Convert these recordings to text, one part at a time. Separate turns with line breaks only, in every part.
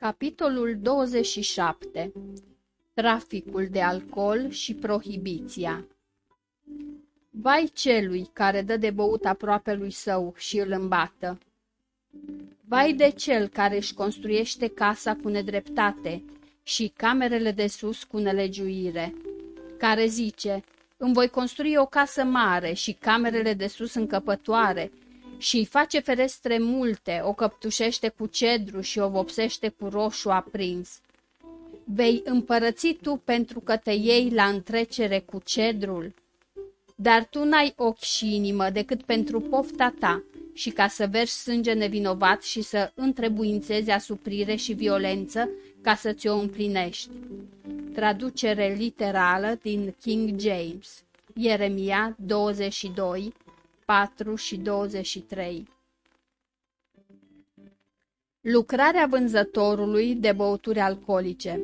Capitolul 27 Traficul de alcool și prohibiția Vai celui care dă de băut aproape lui său și îl îmbată! Vai de cel care își construiește casa cu nedreptate și camerele de sus cu nelegiuire, care zice, îmi voi construi o casă mare și camerele de sus încăpătoare și îi face ferestre multe, o căptușește cu cedru și o vopsește cu roșu aprins. Vei împărăți tu pentru că te iei la întrecere cu cedrul? Dar tu n-ai ochi și inimă decât pentru pofta ta și ca să vergi sânge nevinovat și să întrebuințezi asuprire și violență ca să ți-o împlinești. Traducere literală din King James Ieremia 22, 4 și 23 Lucrarea vânzătorului de băuturi alcoolice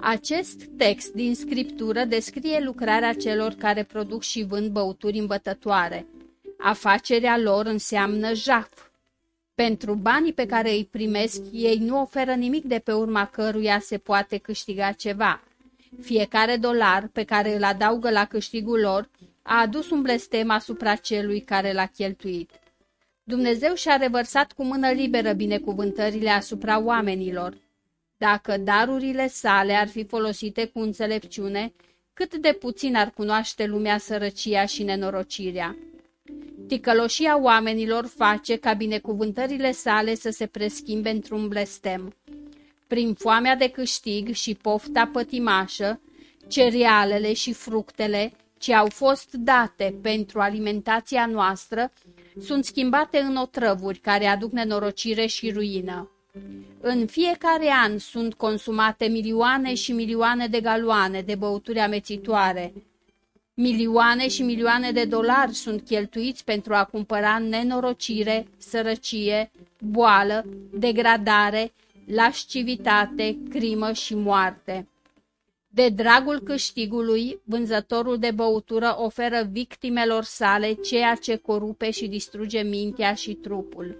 Acest text din scriptură descrie lucrarea celor care produc și vând băuturi îmbătătoare. Afacerea lor înseamnă jaf. Pentru banii pe care îi primesc, ei nu oferă nimic de pe urma căruia se poate câștiga ceva. Fiecare dolar pe care îl adaugă la câștigul lor a adus un blestem asupra celui care l-a cheltuit. Dumnezeu și-a revărsat cu mână liberă binecuvântările asupra oamenilor. Dacă darurile sale ar fi folosite cu înțelepciune, cât de puțin ar cunoaște lumea sărăcia și nenorocirea. Ticăloșia oamenilor face ca binecuvântările sale să se preschimbe într-un blestem. Prin foamea de câștig și pofta pătimașă, cerealele și fructele ce au fost date pentru alimentația noastră sunt schimbate în otrăvuri care aduc nenorocire și ruină. În fiecare an sunt consumate milioane și milioane de galoane de băuturi amețitoare. Milioane și milioane de dolari sunt cheltuiți pentru a cumpăra nenorocire, sărăcie, boală, degradare, lascivitate, crimă și moarte. De dragul câștigului, vânzătorul de băutură oferă victimelor sale ceea ce corupe și distruge mintea și trupul.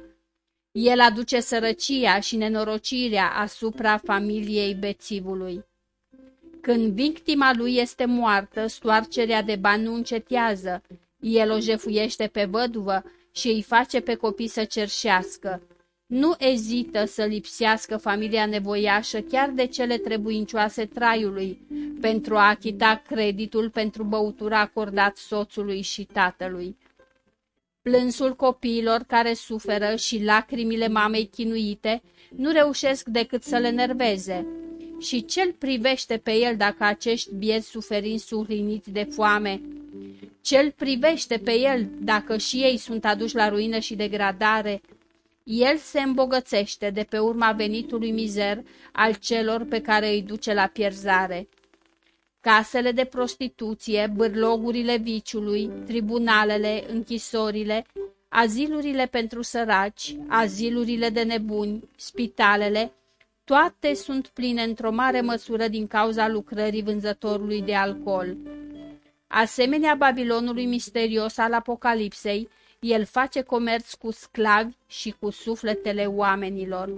El aduce sărăcia și nenorocirea asupra familiei bețivului. Când victima lui este moartă, stoarcerea de bani nu încetează. El o jefuiește pe văduvă și îi face pe copii să cerșească. Nu ezită să lipsească familia nevoiașă chiar de cele trebuincioase traiului, pentru a achita creditul pentru băutura acordat soțului și tatălui. Plânsul copiilor care suferă și lacrimile mamei chinuite nu reușesc decât să le nerveze. Și cel privește pe el dacă acești bieți suferind suriniți de foame? Cel privește pe el dacă și ei sunt aduși la ruină și degradare? El se îmbogățește de pe urma venitului mizer al celor pe care îi duce la pierzare. Casele de prostituție, bârlogurile viciului, tribunalele, închisorile, azilurile pentru săraci, azilurile de nebuni, spitalele, toate sunt pline într-o mare măsură din cauza lucrării vânzătorului de alcool. Asemenea Babilonului misterios al Apocalipsei, el face comerț cu sclavi și cu sufletele oamenilor.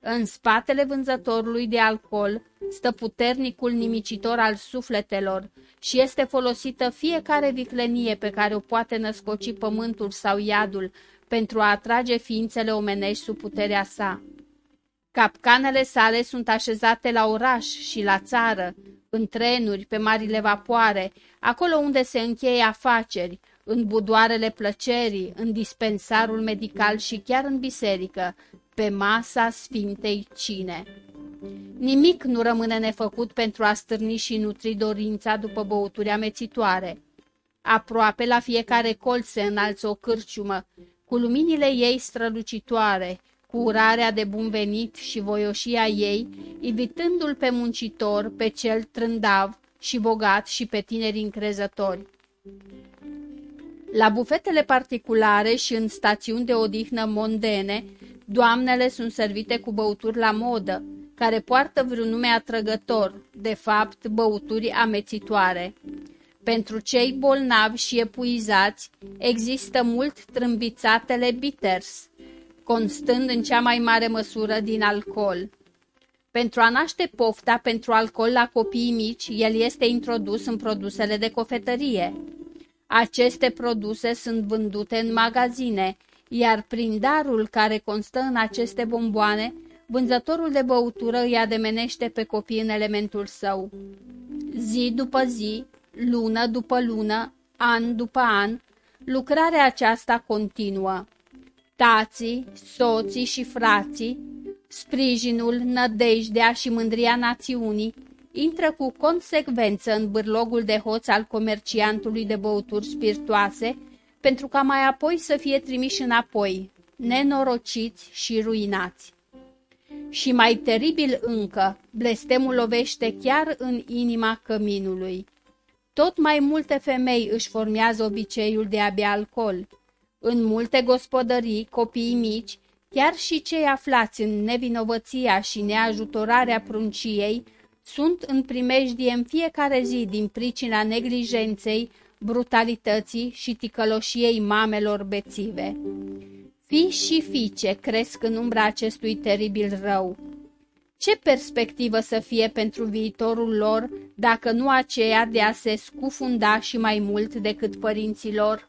În spatele vânzătorului de alcool stă puternicul nimicitor al sufletelor și este folosită fiecare viclenie pe care o poate născoci pământul sau iadul pentru a atrage ființele omenești sub puterea sa. Capcanele sale sunt așezate la oraș și la țară, în trenuri, pe marile vapoare, acolo unde se încheie afaceri, în budoarele plăcerii, în dispensarul medical și chiar în biserică, pe masa Sfintei Cine. Nimic nu rămâne nefăcut pentru a stârni și nutri dorința după băuturi amețitoare. Aproape la fiecare colț se înalță o cârciumă, cu luminile ei strălucitoare, cu urarea de bun venit și voioșia ei, invitându-l pe muncitor, pe cel trândav și bogat și pe tineri încrezători. La bufetele particulare și în stațiuni de odihnă mondene, doamnele sunt servite cu băuturi la modă, care poartă vreun nume atrăgător, de fapt băuturi amețitoare. Pentru cei bolnavi și epuizați există mult trâmbițatele bitters, constând în cea mai mare măsură din alcool. Pentru a naște pofta pentru alcool la copiii mici, el este introdus în produsele de cofetărie. Aceste produse sunt vândute în magazine, iar prin darul care constă în aceste bomboane, vânzătorul de băutură îi ademenește pe copii în elementul său. Zi după zi, lună după lună, an după an, lucrarea aceasta continuă. Tații, soții și frații, sprijinul, nădejdea și mândria națiunii intră cu consecvență în bârlogul de hoț al comerciantului de băuturi spiritoase, pentru ca mai apoi să fie trimiși înapoi, nenorociți și ruinați. Și mai teribil încă, blestemul lovește chiar în inima căminului. Tot mai multe femei își formează obiceiul de a bea alcool. În multe gospodării, copiii mici, chiar și cei aflați în nevinovăția și neajutorarea prunciei, sunt în primejdie în fiecare zi din pricina neglijenței, brutalității și ticăloșiei mamelor bețive. Fii și fiice cresc în umbra acestui teribil rău. Ce perspectivă să fie pentru viitorul lor dacă nu aceea de a se scufunda și mai mult decât părinților?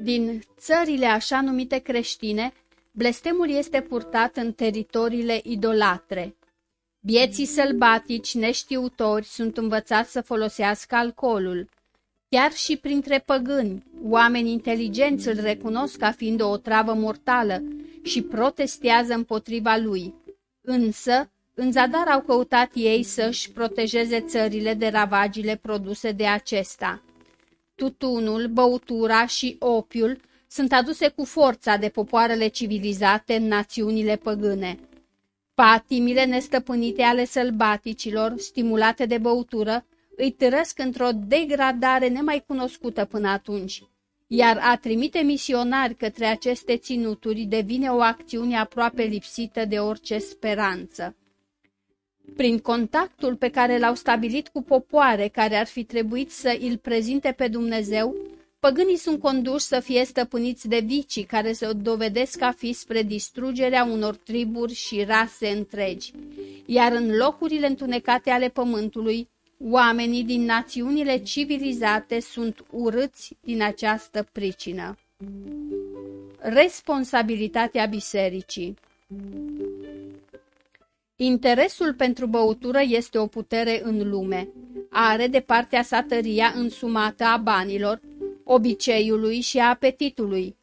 Din țările așa numite creștine, blestemul este purtat în teritoriile idolatre. Bieții sălbatici neștiutori sunt învățați să folosească alcoolul. Chiar și printre păgâni, oameni inteligenți îl recunosc ca fiind o travă mortală și protestează împotriva lui. Însă, în zadar au căutat ei să-și protejeze țările de ravagile produse de acesta. Tutunul, băutura și opiul sunt aduse cu forța de popoarele civilizate în națiunile păgâne. Patimile nestăpânite ale sălbaticilor, stimulate de băutură, îi târăsc într-o degradare nemai cunoscută până atunci, iar a trimite misionari către aceste ținuturi devine o acțiune aproape lipsită de orice speranță. Prin contactul pe care l-au stabilit cu popoare care ar fi trebuit să îl prezinte pe Dumnezeu, păgânii sunt conduși să fie stăpâniți de vicii care se dovedesc a fi spre distrugerea unor triburi și rase întregi, iar în locurile întunecate ale pământului, oamenii din națiunile civilizate sunt urâți din această pricină. Responsabilitatea bisericii Interesul pentru băutură este o putere în lume. Are de partea sa tăria însumată a banilor, obiceiului și a apetitului.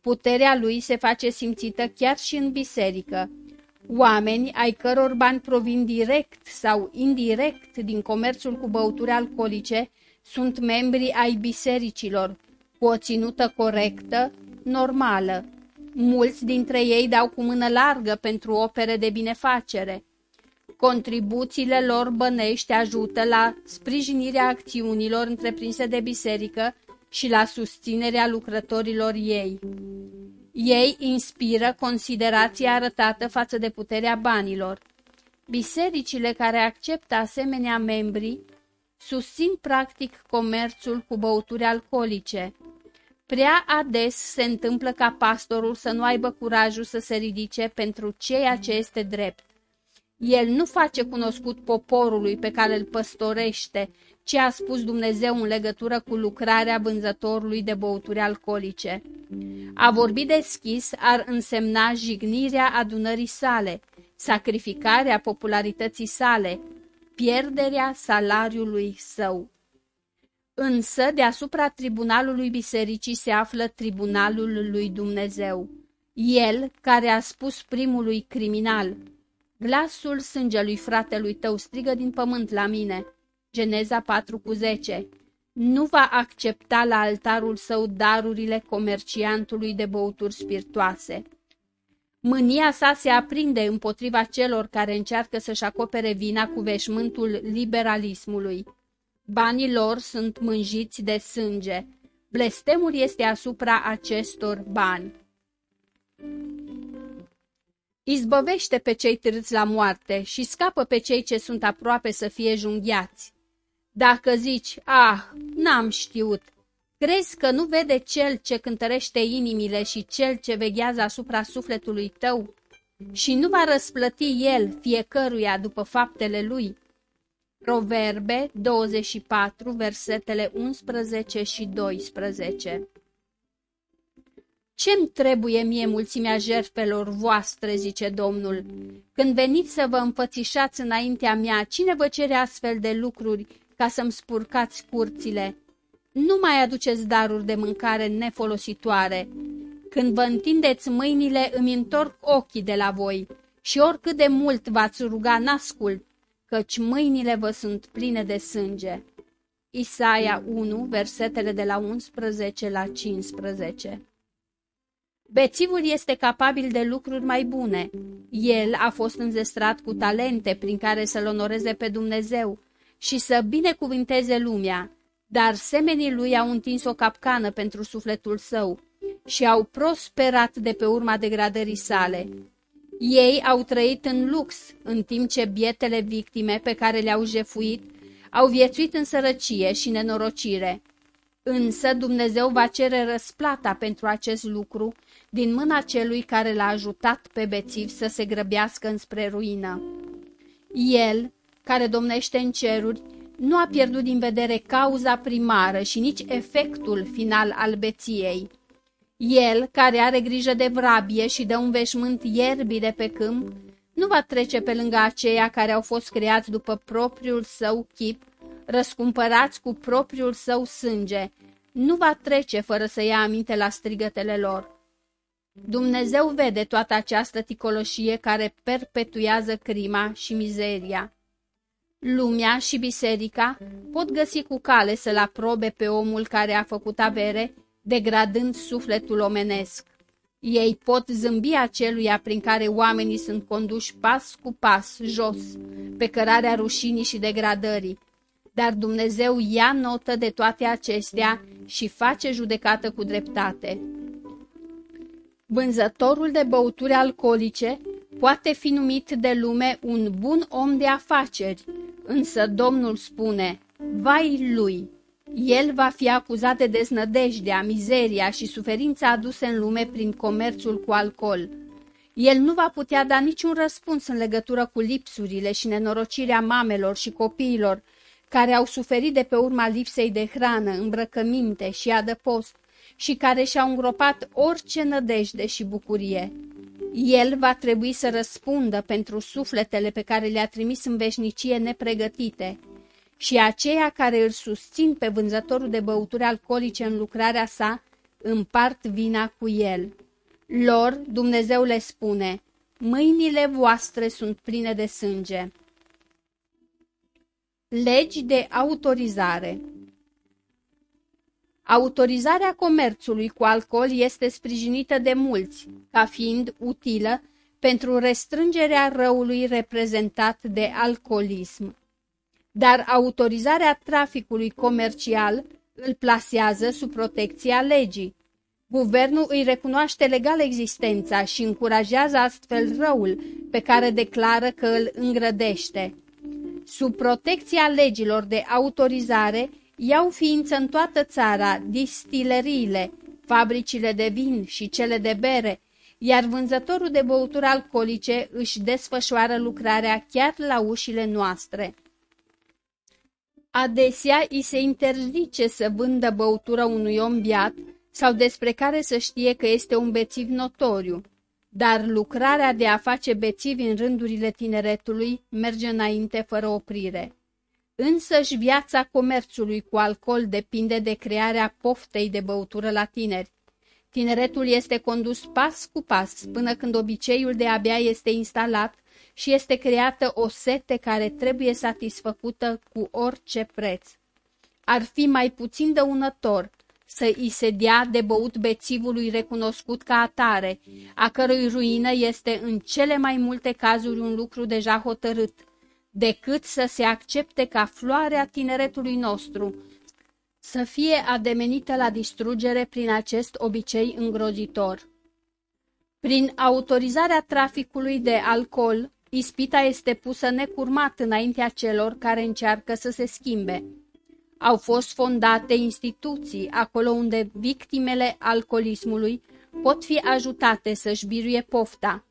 Puterea lui se face simțită chiar și în biserică. Oameni ai căror bani provin direct sau indirect din comerțul cu băuturi alcoolice sunt membri ai bisericilor, cu o ținută corectă, normală. Mulți dintre ei dau cu mână largă pentru opere de binefacere. Contribuțiile lor bănești ajută la sprijinirea acțiunilor întreprinse de biserică și la susținerea lucrătorilor ei. Ei inspiră considerația arătată față de puterea banilor. Bisericile care acceptă asemenea membri susțin practic comerțul cu băuturi alcoolice. Prea ades se întâmplă ca pastorul să nu aibă curajul să se ridice pentru ceea ce este drept. El nu face cunoscut poporului pe care îl păstorește ce a spus Dumnezeu în legătură cu lucrarea vânzătorului de băuturi alcoolice. A vorbi deschis ar însemna jignirea adunării sale, sacrificarea popularității sale, pierderea salariului său. Însă, deasupra tribunalului bisericii se află tribunalul lui Dumnezeu. El, care a spus primului criminal, Glasul sângelui fratelui tău strigă din pământ la mine. Geneza 4 cu 10 Nu va accepta la altarul său darurile comerciantului de băuturi spiritoase. Mânia sa se aprinde împotriva celor care încearcă să-și acopere vina cu veșmântul liberalismului. Banii lor sunt mânjiți de sânge. Blestemul este asupra acestor bani. Izbăvește pe cei târți la moarte și scapă pe cei ce sunt aproape să fie junghiați. Dacă zici, ah, n-am știut, Crezi că nu vede cel ce cântărește inimile și cel ce veghează asupra sufletului tău? Și nu va răsplăti el fiecăruia după faptele lui? Proverbe 24, versetele 11 și 12 Ce-mi trebuie mie mulțimea jertfelor voastre, zice Domnul? Când veniți să vă înfățișați înaintea mea, cine vă cere astfel de lucruri ca să-mi spurcați curțile? Nu mai aduceți daruri de mâncare nefolositoare. Când vă întindeți mâinile, îmi întorc ochii de la voi și oricât de mult v-ați ruga, n-ascult, căci mâinile vă sunt pline de sânge. Isaia 1, versetele de la 11 la 15 Bețivul este capabil de lucruri mai bune. El a fost înzestrat cu talente prin care să-L onoreze pe Dumnezeu și să binecuvinteze lumea, dar semenii lui au întins o capcană pentru sufletul său și au prosperat de pe urma degradării sale. Ei au trăit în lux, în timp ce bietele victime pe care le-au jefuit au viețuit în sărăcie și nenorocire. Însă Dumnezeu va cere răsplata pentru acest lucru din mâna celui care l-a ajutat pe bețiv să se grăbească înspre ruină. El, care domnește în ceruri, nu a pierdut din vedere cauza primară și nici efectul final al beției. El, care are grijă de vrabie și de un veșmânt ierbii de pe câmp, nu va trece pe lângă aceia care au fost creați după propriul său chip, răscumpărați cu propriul său sânge, nu va trece fără să ia aminte la strigătele lor. Dumnezeu vede toată această ticoloșie care perpetuează crima și mizeria. Lumea și biserica pot găsi cu cale să-l aprobe pe omul care a făcut avere, degradând sufletul omenesc. Ei pot zâmbi aceluia prin care oamenii sunt conduși pas cu pas, jos, pe cărarea rușinii și degradării. Dar Dumnezeu ia notă de toate acestea și face judecată cu dreptate. Vânzătorul de băuturi alcoolice poate fi numit de lume un bun om de afaceri, însă Domnul spune, vai lui, el va fi acuzat de deznădejdea, mizeria și suferința aduse în lume prin comerțul cu alcool. El nu va putea da niciun răspuns în legătură cu lipsurile și nenorocirea mamelor și copiilor care au suferit de pe urma lipsei de hrană, îmbrăcăminte și adăpost și care și-au îngropat orice nădejde și bucurie. El va trebui să răspundă pentru sufletele pe care le-a trimis în veșnicie nepregătite și aceia care îl susțin pe vânzătorul de băuturi alcoolice în lucrarea sa împart vina cu el. Lor, Dumnezeu le spune, mâinile voastre sunt pline de sânge. Legi de autorizare Autorizarea comerțului cu alcool este sprijinită de mulți, ca fiind utilă pentru restrângerea răului reprezentat de alcoolism. Dar autorizarea traficului comercial îl plasează sub protecția legii. Guvernul îi recunoaște legal existența și încurajează astfel răul pe care declară că îl îngrădește. Sub protecția legilor de autorizare, iau ființă în toată țara distileriile, fabricile de vin și cele de bere, iar vânzătorul de băuturi alcoolice își desfășoară lucrarea chiar la ușile noastre. Adesea îi se interzice să vândă băutură unui om biat sau despre care să știe că este un bețiv notoriu, dar lucrarea de a face bețivi în rândurile tineretului merge înainte fără oprire. Însăși viața comerțului cu alcool depinde de crearea poftei de băutură la tineri. Tineretul este condus pas cu pas până când obiceiul de abia este instalat și este creată o sete care trebuie satisfăcută cu orice preț. Ar fi mai puțin dăunător să îi se dea de băut bețivului recunoscut ca atare, a cărui ruină este în cele mai multe cazuri un lucru deja hotărât, decât să se accepte ca floarea tineretului nostru, să fie ademenită la distrugere prin acest obicei îngrozitor. Prin autorizarea traficului de alcool, ispita este pusă necurmat înaintea celor care încearcă să se schimbe. Au fost fondate instituții acolo unde victimele alcoolismului pot fi ajutate să-și biruie pofta.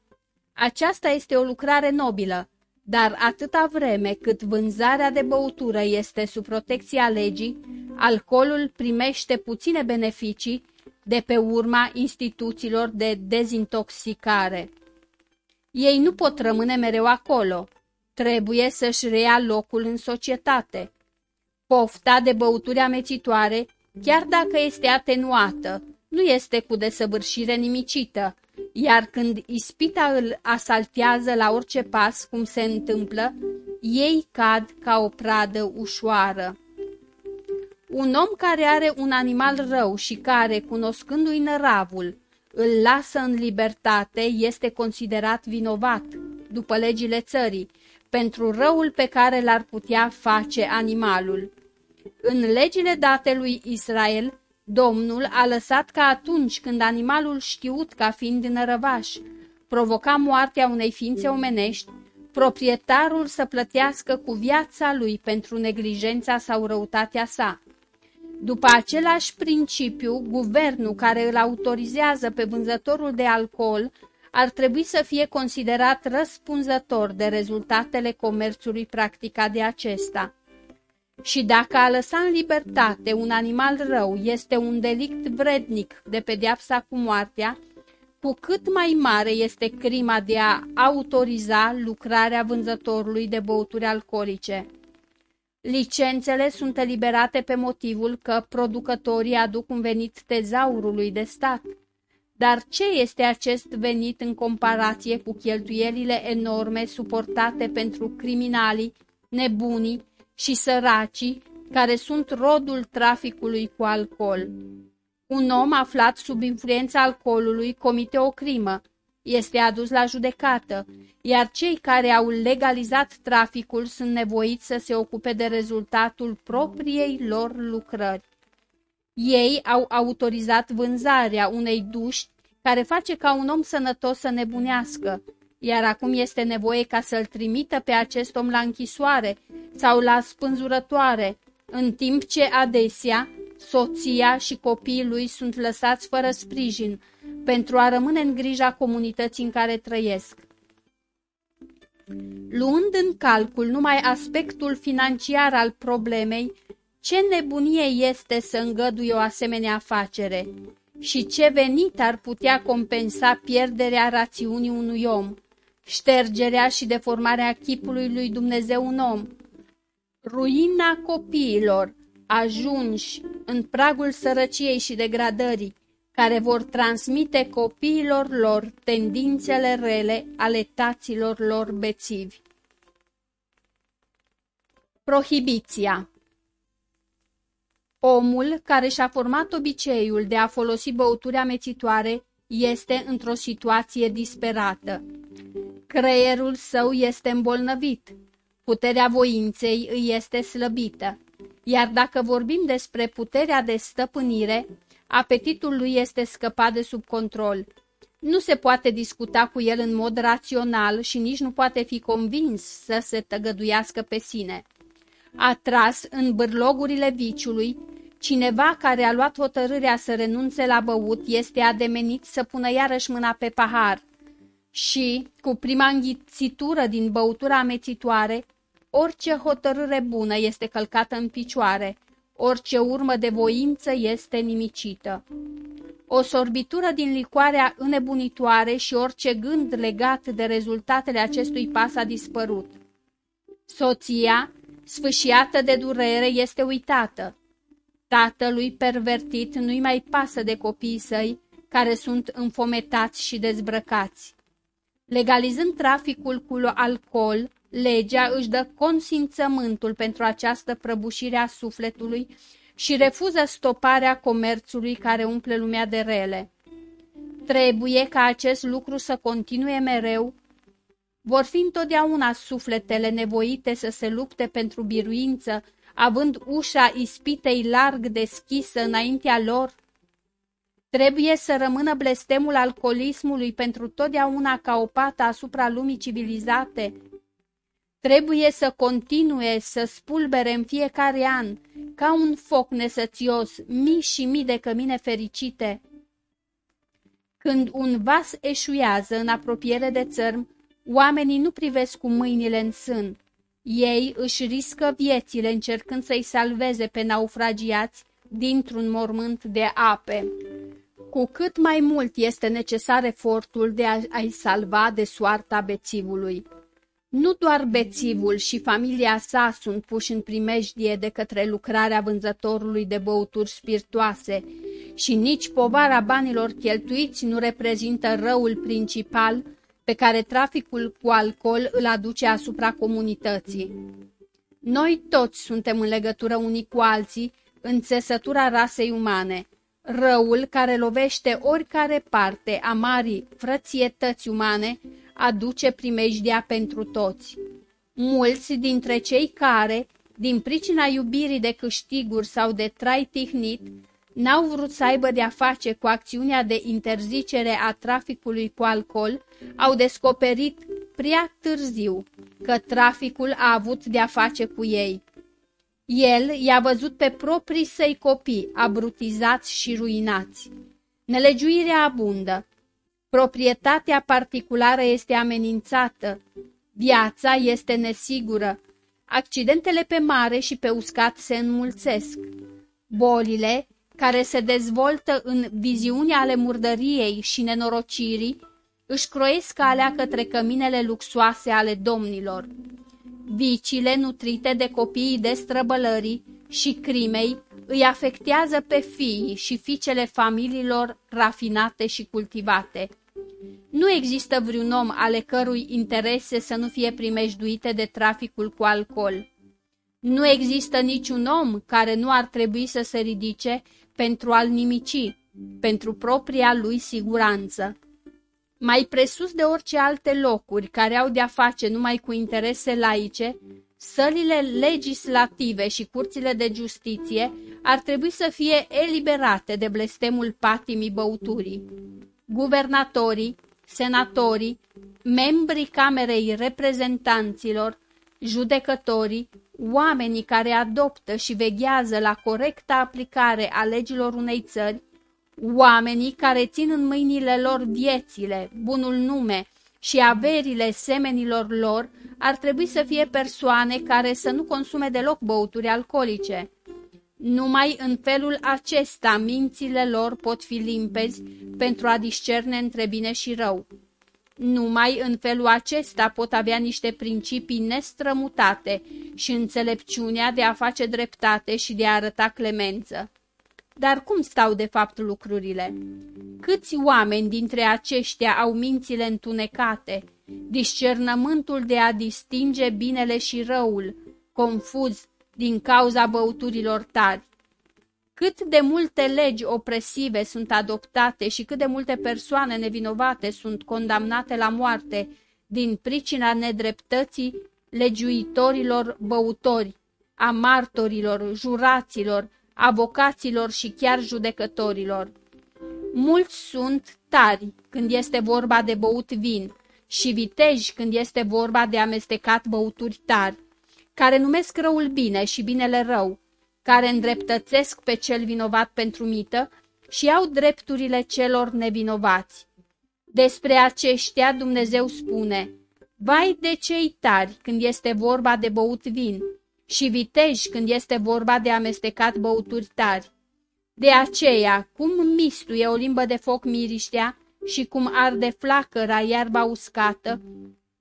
Aceasta este o lucrare nobilă, dar atâta vreme cât vânzarea de băutură este sub protecția legii, alcoolul primește puține beneficii de pe urma instituțiilor de dezintoxicare. Ei nu pot rămâne mereu acolo, trebuie să-și reia locul în societate. Pofta de băuturi amețitoare, chiar dacă este atenuată, nu este cu desăvârșire nimicită, iar când ispita îl asaltează la orice pas, cum se întâmplă, ei cad ca o pradă ușoară. Un om care are un animal rău și care, cunoscându-i năravul, îl lasă în libertate, este considerat vinovat, după legile țării, pentru răul pe care l-ar putea face animalul. În legile date lui Israel, Domnul a lăsat ca atunci când animalul știut ca fiind nărăvaș provoca moartea unei ființe omenești, proprietarul să plătească cu viața lui pentru neglijența sau răutatea sa. După același principiu, guvernul care îl autorizează pe vânzătorul de alcool ar trebui să fie considerat răspunzător de rezultatele comerțului practicat de acesta. Și dacă a lăsa în libertate un animal rău este un delict vrednic de pedeapsa cu moartea, cu cât mai mare este crima de a autoriza lucrarea vânzătorului de băuturi alcoolice. Licențele sunt eliberate pe motivul că producătorii aduc un venit tezaurului de stat. Dar ce este acest venit în comparație cu cheltuielile enorme suportate pentru criminalii, nebunii și săracii care sunt rodul traficului cu alcool? Un om aflat sub influența alcoolului comite o crimă, este adus la judecată, iar cei care au legalizat traficul sunt nevoiți să se ocupe de rezultatul propriei lor lucrări. Ei au autorizat vânzarea unei duși care face ca un om sănătos să nebunească, iar acum este nevoie ca să-l trimită pe acest om la închisoare sau la spânzurătoare, în timp ce adesea soția și copiii lui sunt lăsați fără sprijin pentru a rămâne în grija comunității în care trăiesc. Luând în calcul numai aspectul financiar al problemei, ce nebunie este să îngădui o asemenea afacere și ce venit ar putea compensa pierderea rațiunii unui om, ștergerea și deformarea chipului lui Dumnezeu un om, ruina copiilor, ajunși în pragul sărăciei și degradării, care vor transmite copiilor lor tendințele rele ale taților lor bețivi. Prohibiția Omul care și-a format obiceiul de a folosi băuturi amețitoare este într-o situație disperată. Creierul său este îmbolnăvit, puterea voinței îi este slăbită, iar dacă vorbim despre puterea de stăpânire, apetitul lui este scăpat de sub control. Nu se poate discuta cu el în mod rațional și nici nu poate fi convins să se tăgăduiască pe sine. Atras în bârlogurile viciului, cineva care a luat hotărârea să renunțe la băut este ademenit să pună iarăși mâna pe pahar și, cu prima înghițitură din băutura amețitoare, orice hotărâre bună este călcată în picioare, orice urmă de voință este nimicită. O sorbitură din licoarea înnebunitoare și orice gând legat de rezultatele acestui pas a dispărut. Soția, sfâșiată de durere, este uitată. Tatălui pervertit nu-i mai pasă de copiii săi, care sunt înfometați și dezbrăcați. Legalizând traficul cu alcool, legea își dă consimțământul pentru această prăbușire a sufletului și refuză stoparea comerțului care umple lumea de rele. Trebuie ca acest lucru să continue mereu. Vor fi întotdeauna sufletele nevoite să se lupte pentru biruință, având ușa ispitei larg deschisă înaintea lor? Trebuie să rămână blestemul alcoolismului pentru totdeauna ca o pată asupra lumii civilizate? Trebuie să continue să spulbere în fiecare an, ca un foc nesățios, mii și mii de cămine fericite. Când un vas eșuiază în apropiere de țărm, oamenii nu privesc cu mâinile în sân. Ei își riscă viețile încercând să-i salveze pe naufragiați dintr-un mormânt de ape. Cu cât mai mult este necesar efortul de a-i salva de soarta bețivului. Nu doar bețivul și familia sa sunt puși în primejdie de către lucrarea vânzătorului de băuturi spiritoase și nici povara banilor cheltuiți nu reprezintă răul principal pe care traficul cu alcool îl aduce asupra comunității. Noi toți suntem în legătură unii cu alții în țesătura rasei umane. Răul care lovește oricare parte a marii frățietăți umane aduce primejdia pentru toți. Mulți dintre cei care, din pricina iubirii de câștiguri sau de trai tihnit, n-au vrut să aibă de-a face cu acțiunea de interzicere a traficului cu alcool, au descoperit prea târziu că traficul a avut de-a face cu ei. El i-a văzut pe proprii săi copii abrutizați și ruinați. Nelegiuirea abundă, Proprietatea particulară este amenințată, viața este nesigură, accidentele pe mare și pe uscat se înmulțesc. Bolile, care se dezvoltă în viziunea ale murdăriei și nenorocirii, își croiesc calea către căminele luxoase ale domnilor. Vicile nutrite de copiii destrăbălării și crimei îi afectează pe fiii și fiicele familiilor rafinate și cultivate. Nu există vreun om ale cărui interese să nu fie primejduite de traficul cu alcool. Nu există niciun om care nu ar trebui să se ridice pentru a-l nimici, pentru propria lui siguranță. Mai presus de orice alte locuri care au de-a face numai cu interese laice, sălile legislative și curțile de justiție ar trebui să fie eliberate de blestemul patimii băuturii. Guvernatorii, senatorii, membrii Camerei Reprezentanților, judecătorii, oamenii care adoptă și veghează la corecta aplicare a legilor unei țări, oamenii care țin în mâinile lor viețile, bunul nume și averile semenilor lor, ar trebui să fie persoane care să nu consume deloc băuturi alcoolice. Numai în felul acesta mințile lor pot fi limpezi pentru a discerne între bine și rău. Numai în felul acesta pot avea niște principii nestrămutate și înțelepciunea de a face dreptate și de a arăta clemență. Dar cum stau de fapt lucrurile? Câți oameni dintre aceștia au mințile întunecate, discernământul de a distinge binele și răul, confuz din cauza băuturilor tari? Cât de multe legi opresive sunt adoptate și cât de multe persoane nevinovate sunt condamnate la moarte din pricina nedreptății legiuitorilor băutori, a martorilor, juraților, avocaților și chiar judecătorilor. Mulți sunt tari când este vorba de băut vin și viteji când este vorba de amestecat băuturi tari, care numesc răul bine și binele rău, care îndreptățesc pe cel vinovat pentru mită și au drepturile celor nevinovați. Despre aceștia Dumnezeu spune, Vai de cei tari când este vorba de băut vin și viteji când este vorba de amestecat băuturi tari. De aceea, cum mistuie o limbă de foc miriștea și cum arde flacăra iarba uscată,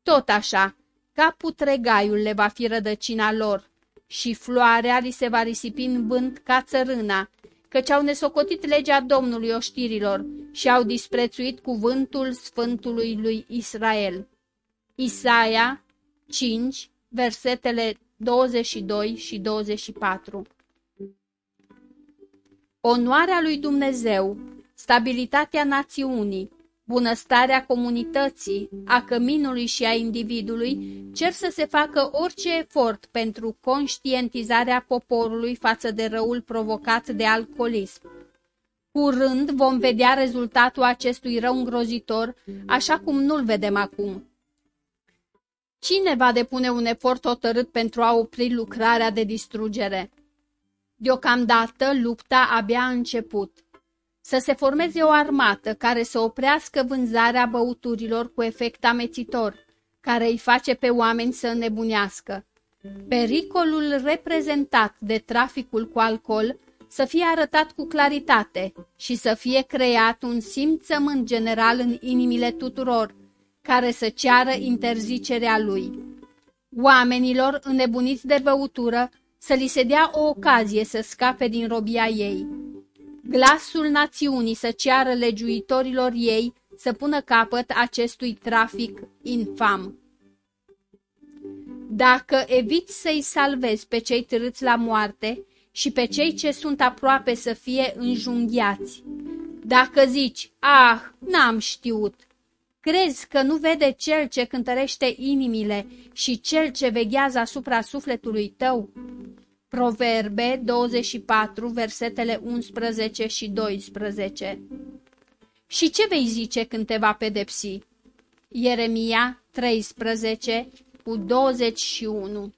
tot așa, ca putregaiul le va fi rădăcina lor și floarea li se va risipi în vânt ca țărâna, căci au nesocotit legea Domnului oștirilor și au disprețuit cuvântul Sfântului lui Israel. Isaia 5, versetele 22 și 24 Onoarea lui Dumnezeu, stabilitatea națiunii, bunăstarea comunității, a căminului și a individului, cer să se facă orice efort pentru conștientizarea poporului față de răul provocat de alcoolism. Curând vom vedea rezultatul acestui rău îngrozitor, așa cum nu-l vedem acum. Cine va depune un efort hotărât pentru a opri lucrarea de distrugere? Deocamdată lupta abia a început. Să se formeze o armată care să oprească vânzarea băuturilor cu efect amețitor, care îi face pe oameni să înnebunească. Pericolul reprezentat de traficul cu alcool să fie arătat cu claritate și să fie creat un simțământ general în inimile tuturor, care să ceară interzicerea lui. Oamenilor înnebuniți de băutură să li se dea o ocazie să scape din robia ei. Glasul națiunii să ceară legiuitorilor ei să pună capăt acestui trafic infam. Dacă eviți să-i salvezi pe cei târâți la moarte și pe cei ce sunt aproape să fie înjunghiați, dacă zici, ah, n-am știut, Crezi că nu vede cel ce cântărește inimile și cel ce veghează asupra sufletului tău? Proverbe 24, versetele 11 și 12 Și ce vei zice când te va pedepsi? Ieremia 13, cu 21